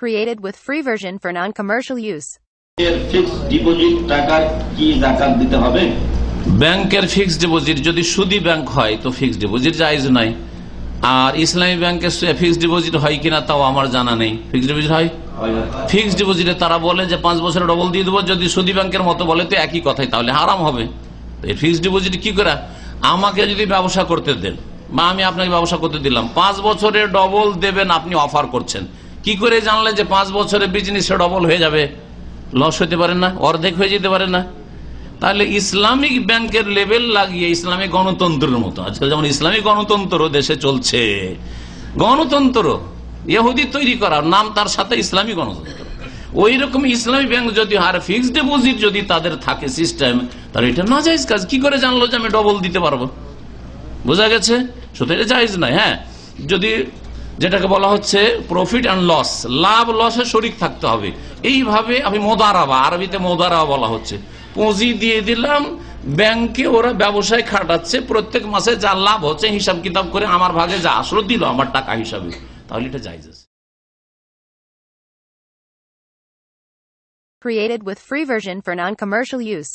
Created with free version for non-commercial use. এর fixed deposit টাকার কি জাকাত দিতে হবে? ব্যাংকের ফিক্সড ডিপোজিট যদি সুদি ব্যাংক হয় তো ফিক্সড ডিপোজিট জায়জ নাই আর ইসলামী ব্যাংকের ফিক্সড ডিপোজিট হয় কিনা তাও আমার জানা নেই। ফিক্সড ডিপোজিট হয়। ফিক্সড ডিপোজিটে তারা বলে যে পাঁচ বছরে ডবল দিয়ে দেবো যদি সুদি ব্যাংকের মতো বলে তো একই কথাই তাহলে হারাম হবে। ফিক্সড ডিপোজিট কি করে? আমাকে যদি ব্যবসা করতে দেন বা আমি আপনাকে ব্যবসা করতে দিলাম পাঁচ বছরে ডবল দেবেন আপনি অফার করছেন। কি করে জানলেন যে পাঁচ বছরে বিজনেসে ডবল হয়ে যাবে? লস হতে পারে না, অর্ধেক হয়ে যেতে পারে না। তাহলে ইসলামিক ব্যাংকের লেভেল লাগিয়ে ইসলামিক গণতন্ত্রের মতো। আজকাল যেমন ইসলামিক গণতন্ত্র দেশে চলছে। গণতন্ত্র, ইহুদি তৈরি করা, নাম তার সাথে ইসলামী গণতন্ত্র। ওই রকম ইসলামী ব্যাংক যদি আর ফিক্সড ডিপোজিট যদি তাদের থাকে সিস্টেম তাহলে এটা না যাইজ কাজ। কি করে জানলো যে আমি ডবল দিতে পারব? বোঝা গেছে? শুধু এটা জায়জ নাই হ্যাঁ। যদি যেটাকে বলা হচ্ছে প্রফিট অ্যান্ড লস লাভ লসে শরিক থাকতে হবে। এইভাবে আমি মোদারাবা, আরবিতে মোদারাবা বলা হচ্ছে। পুঁজি দিয়ে দিলাম, ব্যাংকে ওরা ব্যবসায় খাটাচ্ছে, প্রত্যেক মাসে যা লাভ হচ্ছে, হিসাব কিতাব করে আমার ভাগে যা আসলো দিল আমার টাকা হিসাবে। তাহলে এটা আছে। Created with free version for non-commercial use.